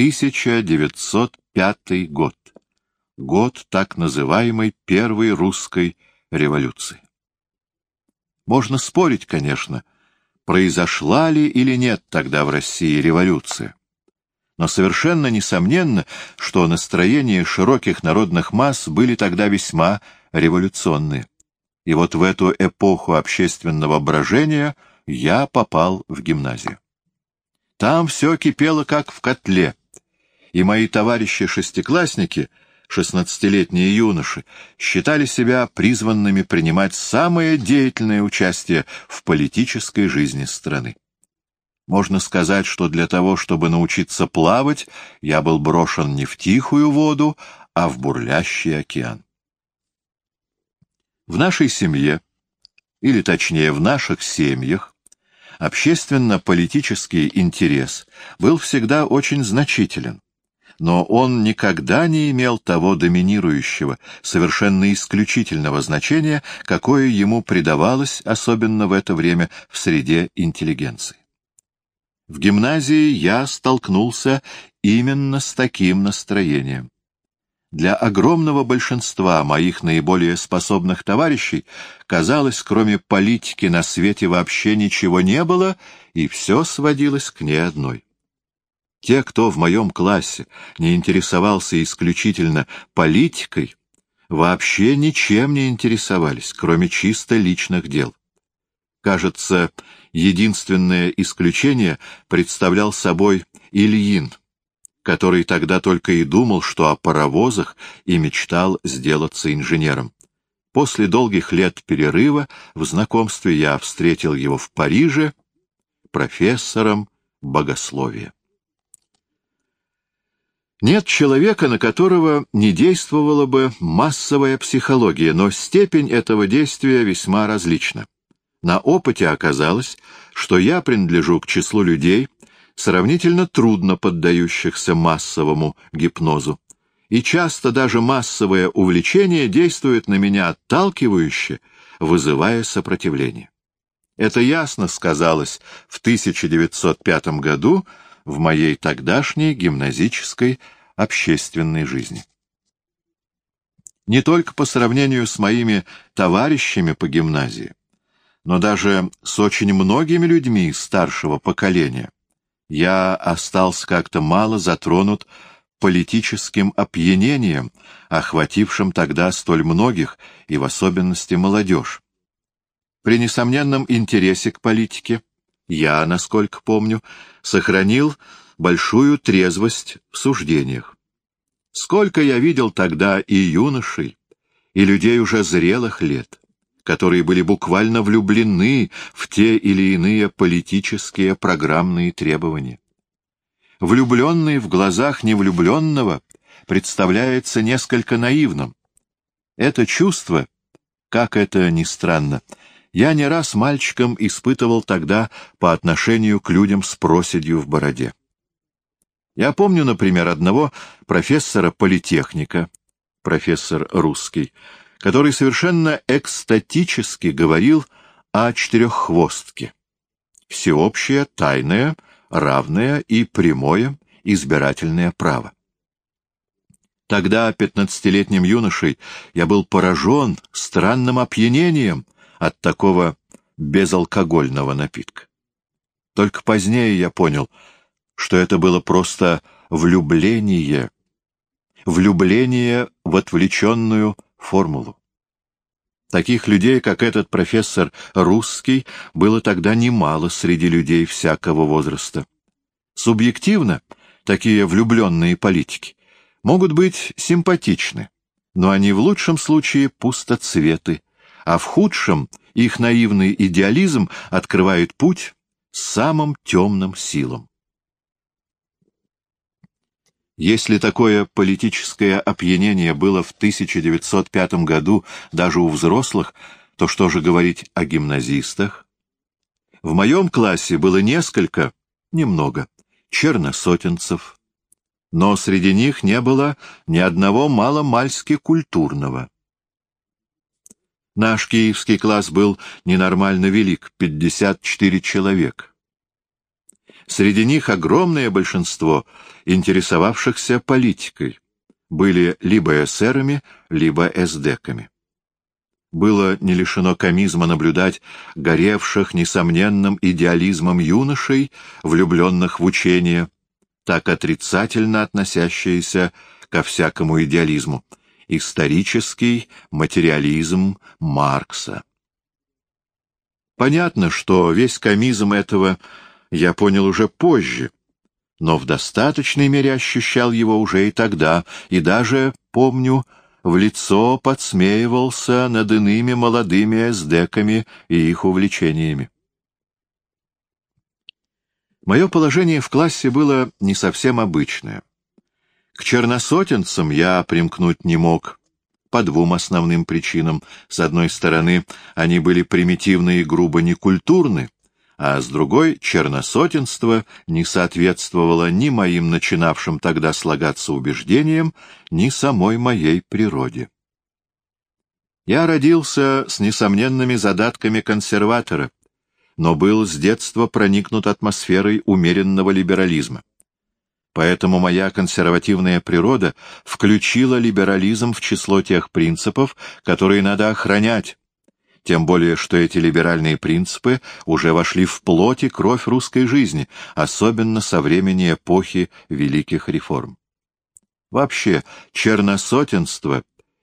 1905 год. Год так называемой Первой русской революции. Можно спорить, конечно, произошла ли или нет тогда в России революция. Но совершенно несомненно, что настроения широких народных масс были тогда весьма революционные. И вот в эту эпоху общественного брожения я попал в гимназию. Там все кипело как в котле, и мои товарищи-шестиклассники, шестнадцатилетние юноши, считали себя призванными принимать самое деятельное участие в политической жизни страны. Можно сказать, что для того, чтобы научиться плавать, я был брошен не в тихую воду, а в бурлящий океан. В нашей семье, или точнее в наших семьях, общественно-политический интерес был всегда очень значителен, но он никогда не имел того доминирующего, совершенно исключительного значения, какое ему придавалось, особенно в это время, в среде интеллигенции. В гимназии я столкнулся именно с таким настроением. Для огромного большинства моих наиболее способных товарищей, казалось, кроме политики на свете вообще ничего не было, и все сводилось к ней одной. Те, кто в моем классе не интересовался исключительно политикой, вообще ничем не интересовались, кроме чисто личных дел. Кажется, единственное исключение представлял собой Ильин, который тогда только и думал, что о паровозах и мечтал сделаться инженером. После долгих лет перерыва в знакомстве я встретил его в Париже профессором богословия. Нет человека, на которого не действовала бы массовая психология, но степень этого действия весьма различна. На опыте оказалось, что я принадлежу к числу людей, сравнительно трудно поддающихся массовому гипнозу, и часто даже массовое увлечение действует на меня отталкивающе, вызывая сопротивление. Это ясно сказалось в 1905 году в моей тогдашней гимназической общественной жизни. Не только по сравнению с моими товарищами по гимназии, но даже с очень многими людьми старшего поколения, я остался как-то мало затронут политическим опьянением, охватившим тогда столь многих, и в особенности молодежь. При несомненном интересе к политике я, насколько помню, сохранил большую трезвость в суждениях. Сколько я видел тогда и юношей, и людей уже зрелых лет, которые были буквально влюблены в те или иные политические программные требования. Влюбленный в глазах невлюбленного представляется несколько наивным. Это чувство, как это ни странно, я не раз мальчиком испытывал тогда по отношению к людям с проседью в бороде. Я помню, например, одного профессора политехника, профессор русский, который совершенно экстатически говорил о четыреххвостке. Всеобщее, тайное, равное и прямое избирательное право. Тогда, пятнадцатилетним юношей, я был поражен странным опьянением от такого безалкогольного напитка. Только позднее я понял, что это было просто влюбление, влюбление в отвлеченную формулу. Таких людей, как этот профессор русский, было тогда немало среди людей всякого возраста. Субъективно, такие влюбленные политики могут быть симпатичны, но они в лучшем случае пустоцветы, а в худшем их наивный идеализм открывает путь самым темным силам. Если такое политическое опьянение было в 1905 году даже у взрослых, то что же говорить о гимназистах? В моем классе было несколько, немного, черносотенцев, но среди них не было ни одного маломальски культурного. Наш киевский класс был ненормально велик — 54 человека. Среди них огромное большинство интересовавшихся политикой, были либо эсерами, либо эсдеками. Было не лишено комизма наблюдать горевших несомненным идеализмом юношей, влюбленных в учение, так отрицательно относящиеся ко всякому идеализму, исторический материализм Маркса. Понятно, что весь комизм этого я понял уже позже, но в достаточной мере ощущал его уже и тогда, и даже, помню, в лицо подсмеивался над иными молодыми эсдеками и их увлечениями. Мое положение в классе было не совсем обычное. К черносотенцам я примкнуть не мог по двум основным причинам. С одной стороны, они были примитивны и грубо некультурны, а с другой — черносотенство не соответствовало ни моим начинавшим тогда слагаться убеждениям, ни самой моей природе. Я родился с несомненными задатками консерватора, но был с детства проникнут атмосферой умеренного либерализма. Поэтому моя консервативная природа включила либерализм в число тех принципов, которые надо охранять, тем более что эти либеральные принципы уже вошли в плоть и кровь русской жизни, особенно со времени эпохи великих реформ. Вообще, черносотенство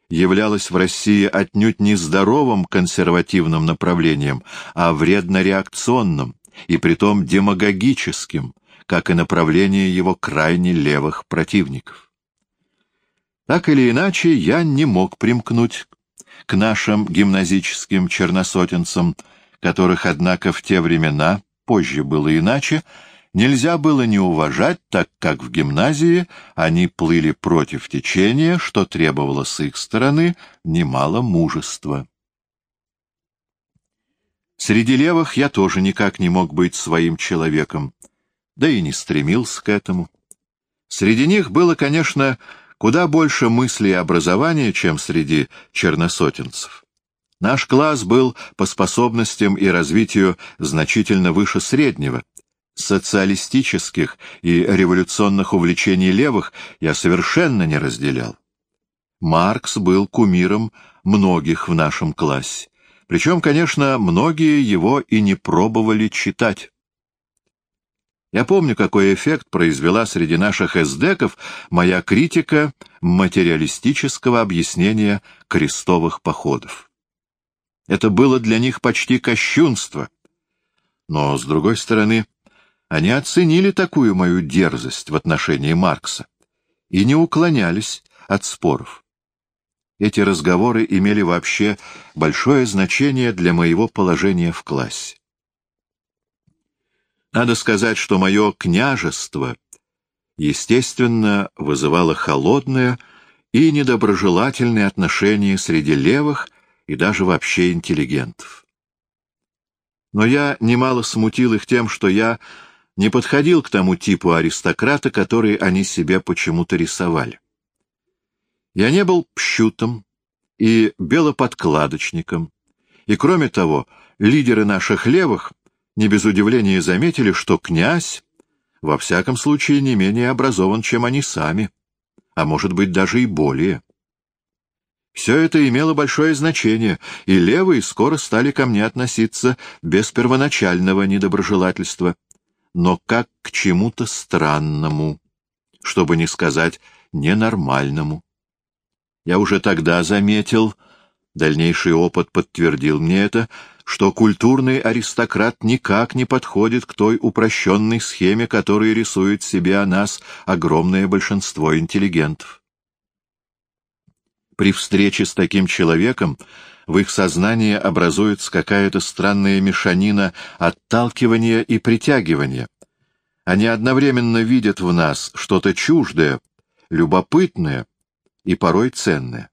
являлось в России отнюдь не здоровым консервативным направлением, а вредно-реакционным, и притом демагогическим, как и направление его крайне левых противников. Так или иначе, я не мог примкнуть к нашим гимназическим черносотенцам, которых, однако, в те времена, позже было иначе, нельзя было не уважать, так как в гимназии они плыли против течения, что требовало с их стороны немало мужества. Среди левых я тоже никак не мог быть своим человеком, да и не стремился к этому. Среди них было, конечно, куда больше мыслей и образования, чем среди черносотенцев. Наш класс был по способностям и развитию значительно выше среднего, социалистических и революционных увлечений левых я совершенно не разделял. Маркс был кумиром многих в нашем классе. Причем, конечно, многие его и не пробовали читать. Я помню, какой эффект произвела среди наших эсдеков моя критика материалистического объяснения крестовых походов. Это было для них почти кощунство. Но, с другой стороны, они оценили такую мою дерзость в отношении Маркса и не уклонялись от споров. Эти разговоры имели вообще большое значение для моего положения в классе. Надо сказать, что мое княжество, естественно, вызывало холодное и недоброжелательное отношение среди левых и даже вообще интеллигентов. Но я немало смутил их тем, что я не подходил к тому типу аристократа, который они себе почему-то рисовали. Я не был пщутом и белоподкладочником, и, кроме того, лидеры наших левых не без удивления заметили, что князь, во всяком случае, не менее образован, чем они сами, а может быть даже и более. Все это имело большое значение, и левые скоро стали ко мне относиться без первоначального недоброжелательства но как к чему-то странному, чтобы не сказать ненормальному. Я уже тогда заметил, дальнейший опыт подтвердил мне это, что культурный аристократ никак не подходит к той упрощенной схеме, которую рисует себе о нас огромное большинство интеллигентов. При встрече с таким человеком в их сознании образуется какая-то странная мешанина отталкивания и притягивания. Они одновременно видят в нас что-то чуждое, любопытное и порой ценное.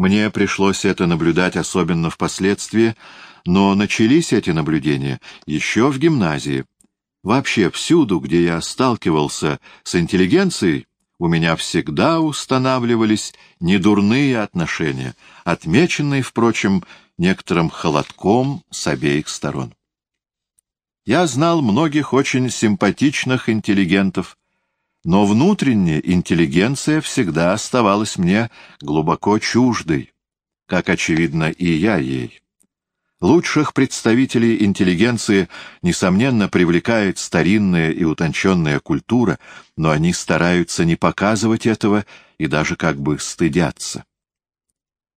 Мне пришлось это наблюдать особенно впоследствии, но начались эти наблюдения еще в гимназии. Вообще всюду, где я сталкивался с интеллигенцией, у меня всегда устанавливались недурные отношения, отмеченные, впрочем, некоторым холодком с обеих сторон. Я знал многих очень симпатичных интеллигентов, но внутренняя интеллигенция всегда оставалась мне глубоко чуждой, как, очевидно, и я ей. Лучших представителей интеллигенции, несомненно, привлекает старинная и утонченная культура, но они стараются не показывать этого и даже как бы стыдятся.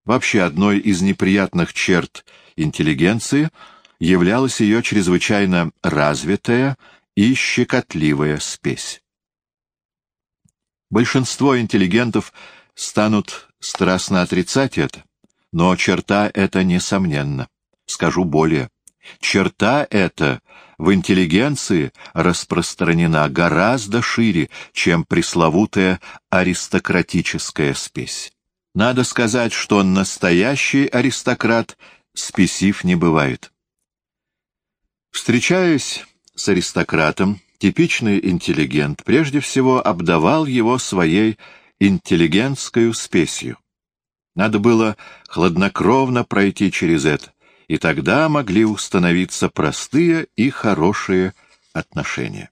Вообще, одной из неприятных черт интеллигенции являлась ее чрезвычайно развитая и щекотливая спесь. Большинство интеллигентов станут страстно отрицать это, но черта эта несомненна. Скажу более. Черта эта в интеллигенции распространена гораздо шире, чем пресловутая аристократическая спесь. Надо сказать, что настоящий аристократ спесив не бывает. Встречаясь с аристократом, типичный интеллигент прежде всего обдавал его своей интеллигентской спесью. Надо было хладнокровно пройти через это, и тогда могли установиться простые и хорошие отношения.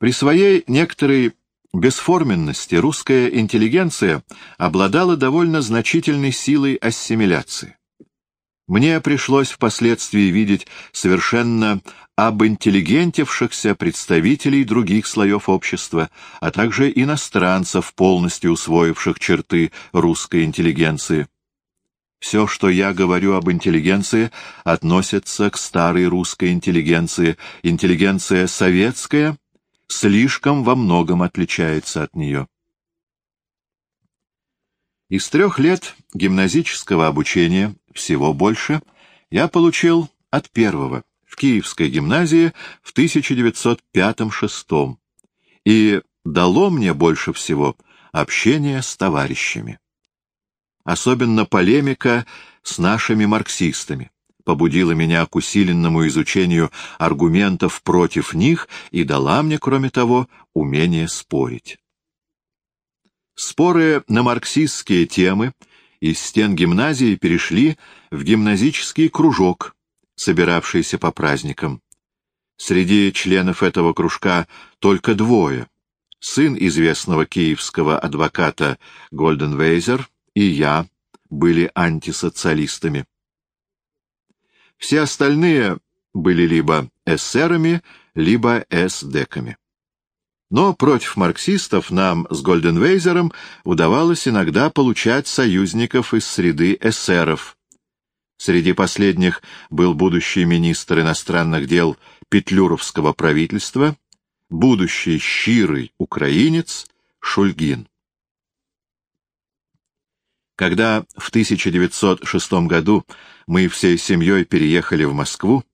При своей некоторой бесформенности русская интеллигенция обладала довольно значительной силой ассимиляции. Мне пришлось впоследствии видеть совершенно обинтеллигентившихся представителей других слоев общества, а также иностранцев, полностью усвоивших черты русской интеллигенции. Все, что я говорю об интеллигенции, относится к старой русской интеллигенции. Интеллигенция советская слишком во многом отличается от нее. Из трех лет гимназического обучения, всего больше, я получил от первого в Киевской гимназии в 1905-1906 и дало мне больше всего общение с товарищами. Особенно полемика с нашими марксистами побудила меня к усиленному изучению аргументов против них и дала мне, кроме того, умение спорить. Споры на марксистские темы из стен гимназии перешли в гимназический кружок, собиравшийся по праздникам. Среди членов этого кружка только двое. Сын известного киевского адвоката Гольденвейзер и я были антисоциалистами. Все остальные были либо эсерами, либо эсдеками. Но против марксистов нам с Гольденвейзером удавалось иногда получать союзников из среды эсеров. Среди последних был будущий министр иностранных дел Петлюровского правительства, будущий щирый украинец Шульгин. Когда в 1906 году мы всей семьей переехали в Москву,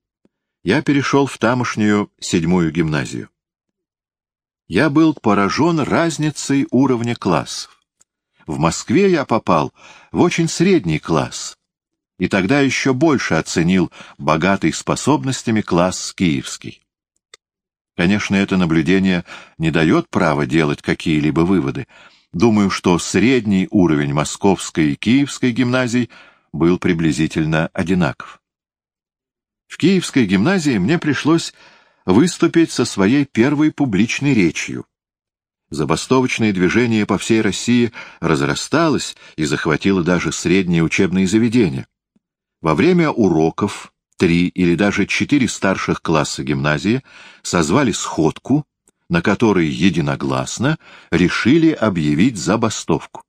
я перешел в тамошнюю седьмую гимназию. Я был поражен разницей уровня классов. В Москве я попал в очень средний класс, и тогда еще больше оценил богатый способностями класс киевский. Конечно, это наблюдение не дает права делать какие-либо выводы, Думаю, что средний уровень Московской и Киевской гимназий был приблизительно одинаков. В Киевской гимназии мне пришлось выступить со своей первой публичной речью. Забастовочное движение по всей России разрасталось и захватило даже средние учебные заведения. Во время уроков три или даже четыре старших класса гимназии созвали сходку на которой единогласно решили объявить забастовку.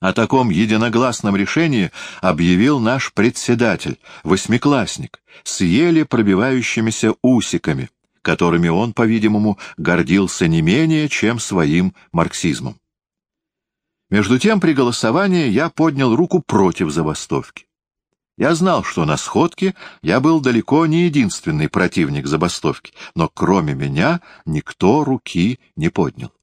О таком единогласном решении объявил наш председатель, восьмиклассник, с еле пробивающимися усиками, которыми он, по-видимому, гордился не менее, чем своим марксизмом. Между тем, при голосовании я поднял руку против забастовки. Я знал, что на сходке я был далеко не единственный противник забастовки, но кроме меня никто руки не поднял.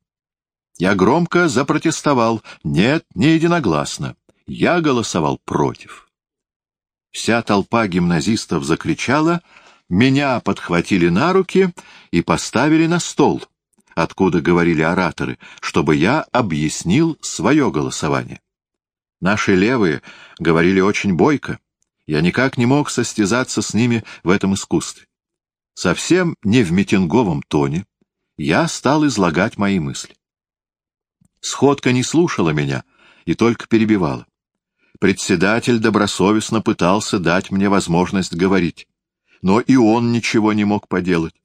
Я громко запротестовал, нет, не единогласно. Я голосовал против. Вся толпа гимназистов закричала, меня подхватили на руки и поставили на стол, откуда говорили ораторы, чтобы я объяснил свое голосование. Наши левые говорили очень бойко. Я никак не мог состязаться с ними в этом искусстве. Совсем не в митинговом тоне я стал излагать мои мысли. Сходка не слушала меня и только перебивала. Председатель добросовестно пытался дать мне возможность говорить, но и он ничего не мог поделать.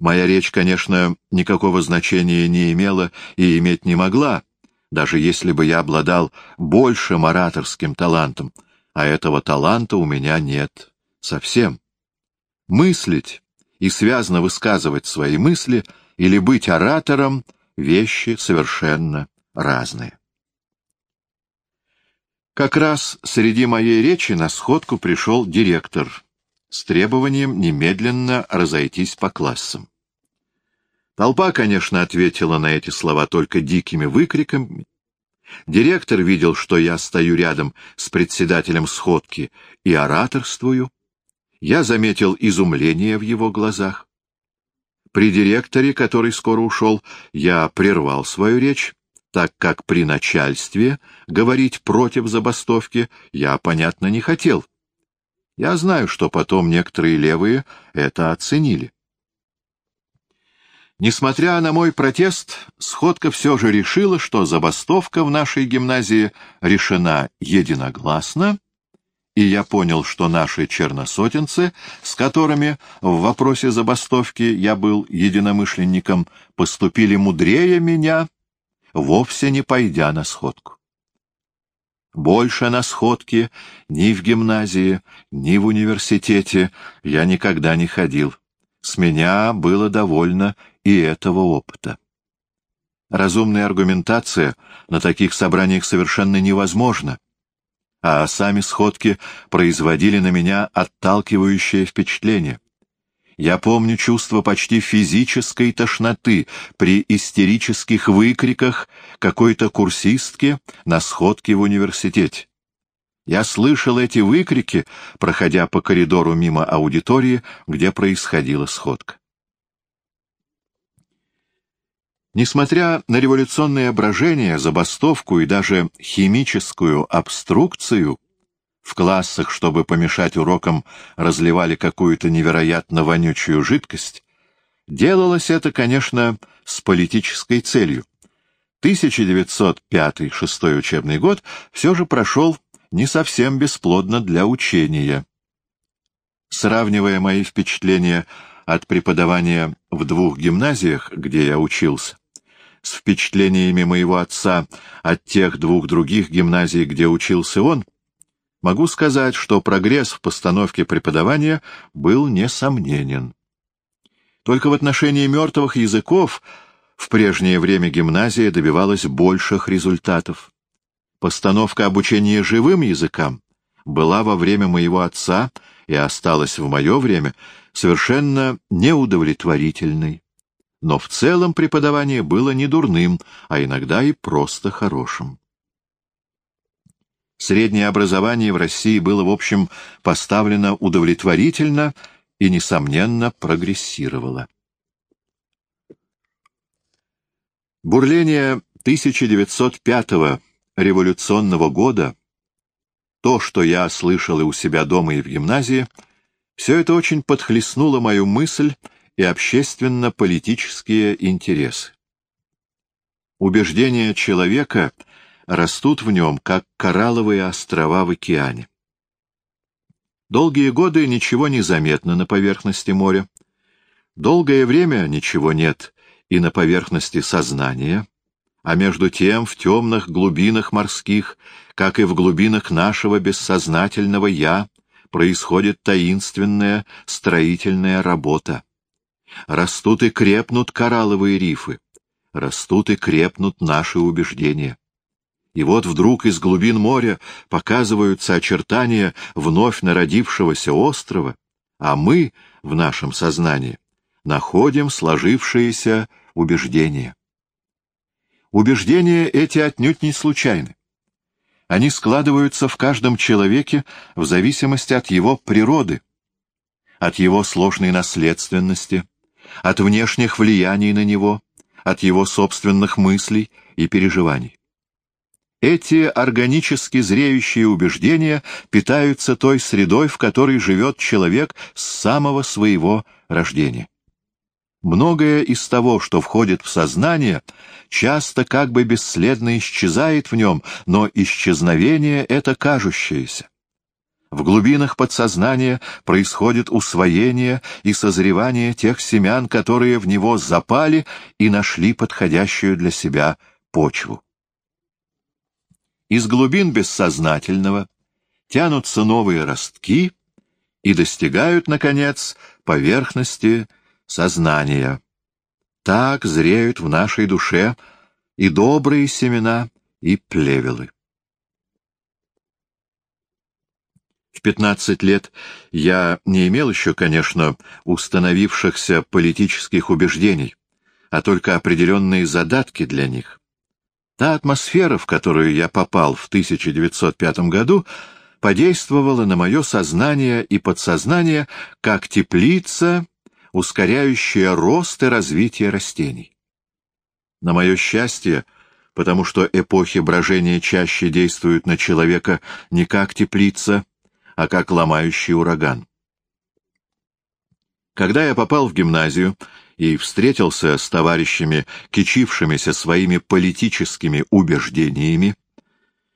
Моя речь, конечно, никакого значения не имела и иметь не могла, даже если бы я обладал большим ораторским талантом, а этого таланта у меня нет совсем. Мыслить и связно высказывать свои мысли или быть оратором — вещи совершенно разные. Как раз среди моей речи на сходку пришел директор с требованием немедленно разойтись по классам. Толпа, конечно, ответила на эти слова только дикими выкриками. Директор видел, что я стою рядом с председателем сходки и ораторствую. Я заметил изумление в его глазах. При директоре, который скоро ушел, я прервал свою речь так как при начальстве говорить против забастовки я, понятно, не хотел. Я знаю, что потом некоторые левые это оценили. Несмотря на мой протест, сходка все же решила, что забастовка в нашей гимназии решена единогласно, и я понял, что наши черносотенцы, с которыми в вопросе забастовки я был единомышленником, поступили мудрее меня вовсе не пойдя на сходку. Больше на сходки ни в гимназии, ни в университете я никогда не ходил. С меня было довольно и этого опыта. Разумная аргументация на таких собраниях совершенно невозможна, а сами сходки производили на меня отталкивающее впечатление. Я помню чувство почти физической тошноты при истерических выкриках какой-то курсистки на сходке в университете. Я слышал эти выкрики, проходя по коридору мимо аудитории, где происходила сходка. Несмотря на революционное брожение, забастовку и даже химическую обструкцию, в классах, чтобы помешать урокам, разливали какую-то невероятно вонючую жидкость. Делалось это, конечно, с политической целью. 1905-6 учебный год все же прошел не совсем бесплодно для учения. Сравнивая мои впечатления от преподавания в двух гимназиях, где я учился, с впечатлениями моего отца от тех двух других гимназий, где учился он, могу сказать, что прогресс в постановке преподавания был несомненен. Только в отношении мертвых языков в прежнее время гимназия добивалась больших результатов. Постановка обучения живым языкам была во время моего отца и осталась в мое время совершенно неудовлетворительной. Но в целом преподавание было не дурным, а иногда и просто хорошим. Среднее образование в России было, в общем, поставлено удовлетворительно и, несомненно, прогрессировало. Бурление 1905 революционного года, то, что я слышал и у себя дома, и в гимназии, все это очень подхлестнуло мою мысль и общественно-политические интересы. Убеждения человека — растут в нем, как коралловые острова в океане. Долгие годы ничего не заметно на поверхности моря. Долгое время ничего нет и на поверхности сознания, а между тем в темных глубинах морских, как и в глубинах нашего бессознательного «я», происходит таинственная строительная работа. Растут и крепнут коралловые рифы, растут и крепнут наши убеждения. И вот вдруг из глубин моря показываются очертания вновь народившегося острова, а мы в нашем сознании находим сложившиеся убеждения. Убеждения эти отнюдь не случайны. Они складываются в каждом человеке в зависимости от его природы, от его сложной наследственности, от внешних влияний на него, от его собственных мыслей и переживаний. Эти органически зреющие убеждения питаются той средой, в которой живет человек с самого своего рождения. Многое из того, что входит в сознание, часто как бы бесследно исчезает в нем, но исчезновение — это кажущееся. В глубинах подсознания происходит усвоение и созревание тех семян, которые в него запали и нашли подходящую для себя почву. Из глубин бессознательного тянутся новые ростки и достигают, наконец, поверхности сознания. Так зреют в нашей душе и добрые семена, и плевелы. В пятнадцать лет я не имел еще, конечно, установившихся политических убеждений, а только определенные задатки для них. Та атмосфера, в которую я попал в 1905 году, подействовала на мое сознание и подсознание как теплица, ускоряющая рост и развитие растений. На мое счастье, потому что эпохи брожения чаще действуют на человека не как теплица, а как ломающий ураган. Когда я попал в гимназию и встретился с товарищами, кичившимися своими политическими убеждениями,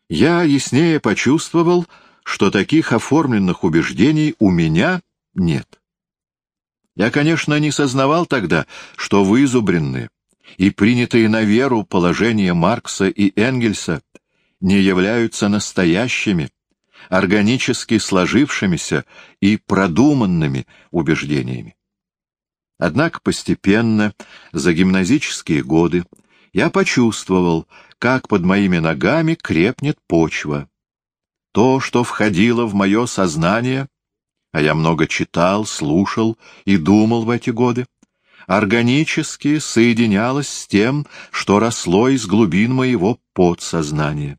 я яснее почувствовал, что таких оформленных убеждений у меня нет. Я, конечно, не сознавал тогда, что вызубренные и принятые на веру положения Маркса и Энгельса не являются настоящими, органически сложившимися и продуманными убеждениями. Однако постепенно, за гимназические годы, я почувствовал, как под моими ногами крепнет почва. То, что входило в мое сознание, а я много читал, слушал и думал в эти годы, органически соединялось с тем, что росло из глубин моего подсознания.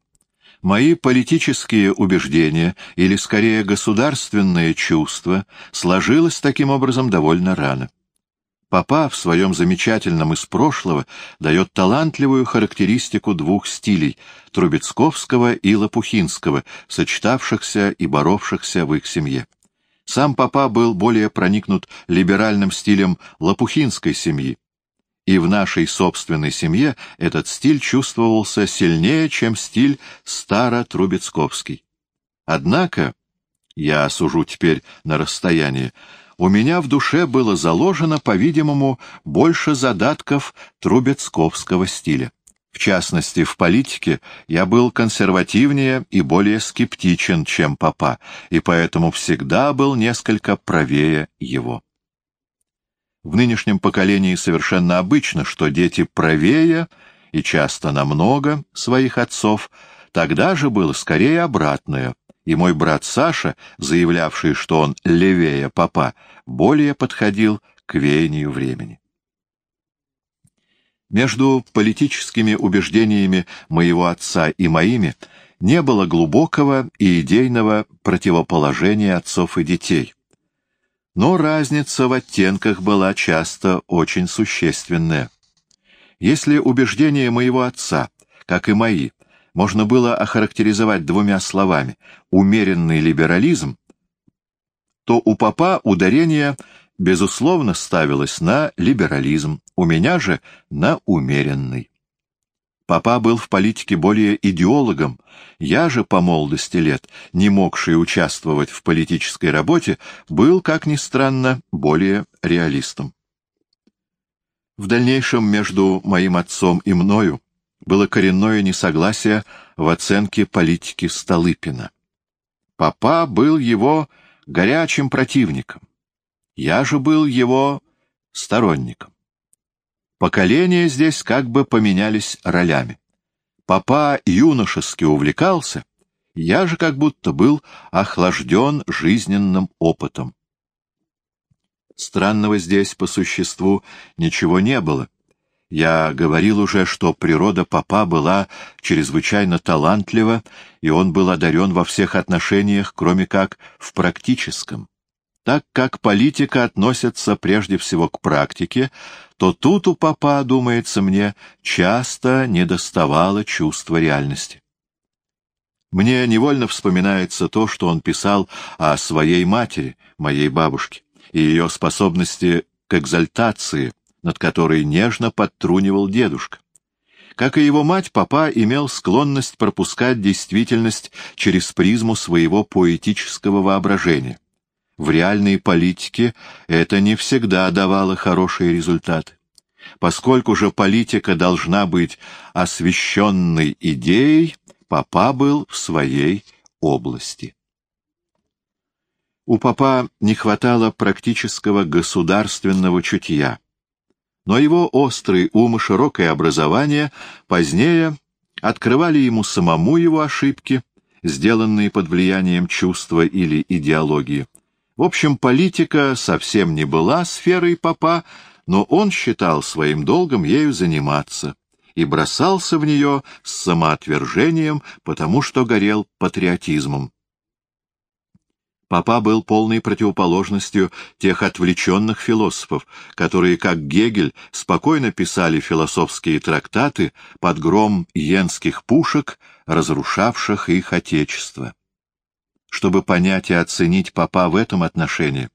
Мои политические убеждения, или скорее государственное чувство, сложилось таким образом довольно рано. Папа в своем замечательном из прошлого дает талантливую характеристику двух стилей — Трубецковского и Лопухинского, сочетавшихся и боровшихся в их семье. Сам папа был более проникнут либеральным стилем Лопухинской семьи, и в нашей собственной семье этот стиль чувствовался сильнее, чем стиль старо-трубецковский. Однако, я сужу теперь на расстоянии, у меня в душе было заложено, по-видимому, больше задатков трубецковского стиля. В частности, в политике я был консервативнее и более скептичен, чем папа, и поэтому всегда был несколько правее его. В нынешнем поколении совершенно обычно, что дети правее и часто намного своих отцов, тогда же было скорее обратное, и мой брат Саша, заявлявший, что он левее папа, более подходил к веянию времени. Между политическими убеждениями моего отца и моими не было глубокого и идейного противоположения отцов и детей, но разница в оттенках была часто очень существенная. Если убеждения моего отца, как и мои, можно было охарактеризовать двумя словами «умеренный либерализм», то у папа ударение, безусловно, ставилось на либерализм, у меня же на умеренный. Папа был в политике более идеологом, я же по молодости лет, не могший участвовать в политической работе, был, как ни странно, более реалистом. В дальнейшем между моим отцом и мною было коренное несогласие в оценке политики Столыпина. Папа был его горячим противником, я же был его сторонником. Поколения здесь как бы поменялись ролями. Папа юношески увлекался, я же как будто был охлажден жизненным опытом. Странного здесь по существу ничего не было. Я говорил уже, что природа папа была чрезвычайно талантлива, и он был одарен во всех отношениях, кроме как в практическом. Так как политика относится прежде всего к практике, то тут у папа, думается мне, часто недоставало чувства реальности. Мне невольно вспоминается то, что он писал о своей матери, моей бабушке. и ее способности к экзальтации, над которой нежно подтрунивал дедушка. Как и его мать, папа имел склонность пропускать действительность через призму своего поэтического воображения. В реальной политике это не всегда давало хорошие результаты. Поскольку же политика должна быть освященной идеей, папа был в своей области. У папа не хватало практического государственного чутья, но его острый ум и широкое образование позднее открывали ему самому его ошибки, сделанные под влиянием чувства или идеологии. В общем, политика совсем не была сферой папа, но он считал своим долгом ею заниматься и бросался в нее с самоотвержением, потому что горел патриотизмом. Папа был полной противоположностью тех отвлеченных философов, которые, как Гегель, спокойно писали философские трактаты под гром йенских пушек, разрушавших их отечество. Чтобы понять и оценить папа в этом отношении,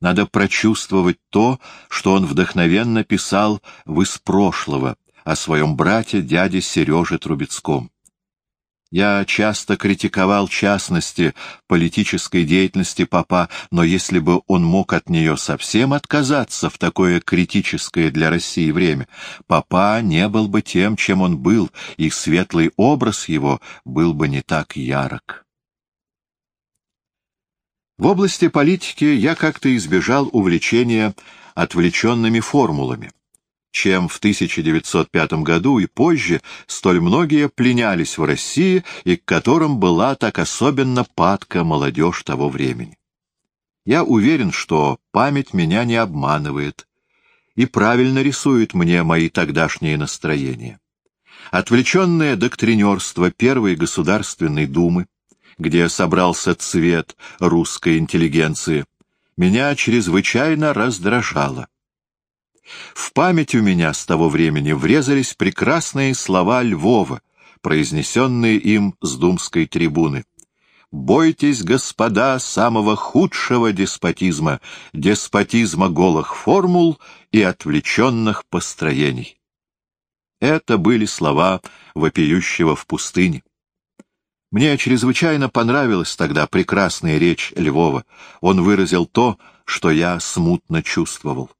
надо прочувствовать то, что он вдохновенно писал в из прошлого о своем брате, дяде Сереже Трубецком. Я часто критиковал частности политической деятельности папа, но если бы он мог от нее совсем отказаться в такое критическое для России время, папа не был бы тем, чем он был, и светлый образ его был бы не так ярок. В области политики я как-то избежал увлечения отвлеченными формулами чем в 1905 году и позже столь многие пленялись в России и к которым была так особенно падка молодежь того времени. Я уверен, что память меня не обманывает и правильно рисует мне мои тогдашние настроения. Отвлеченное доктринерство Первой Государственной Думы, где собрался цвет русской интеллигенции, меня чрезвычайно раздражало. В память у меня с того времени врезались прекрасные слова Львова, произнесенные им с думской трибуны. «Бойтесь, господа, самого худшего деспотизма, деспотизма голых формул и отвлеченных построений». Это были слова вопиющего в пустыне. Мне чрезвычайно понравилась тогда прекрасная речь Львова. Он выразил то, что я смутно чувствовал.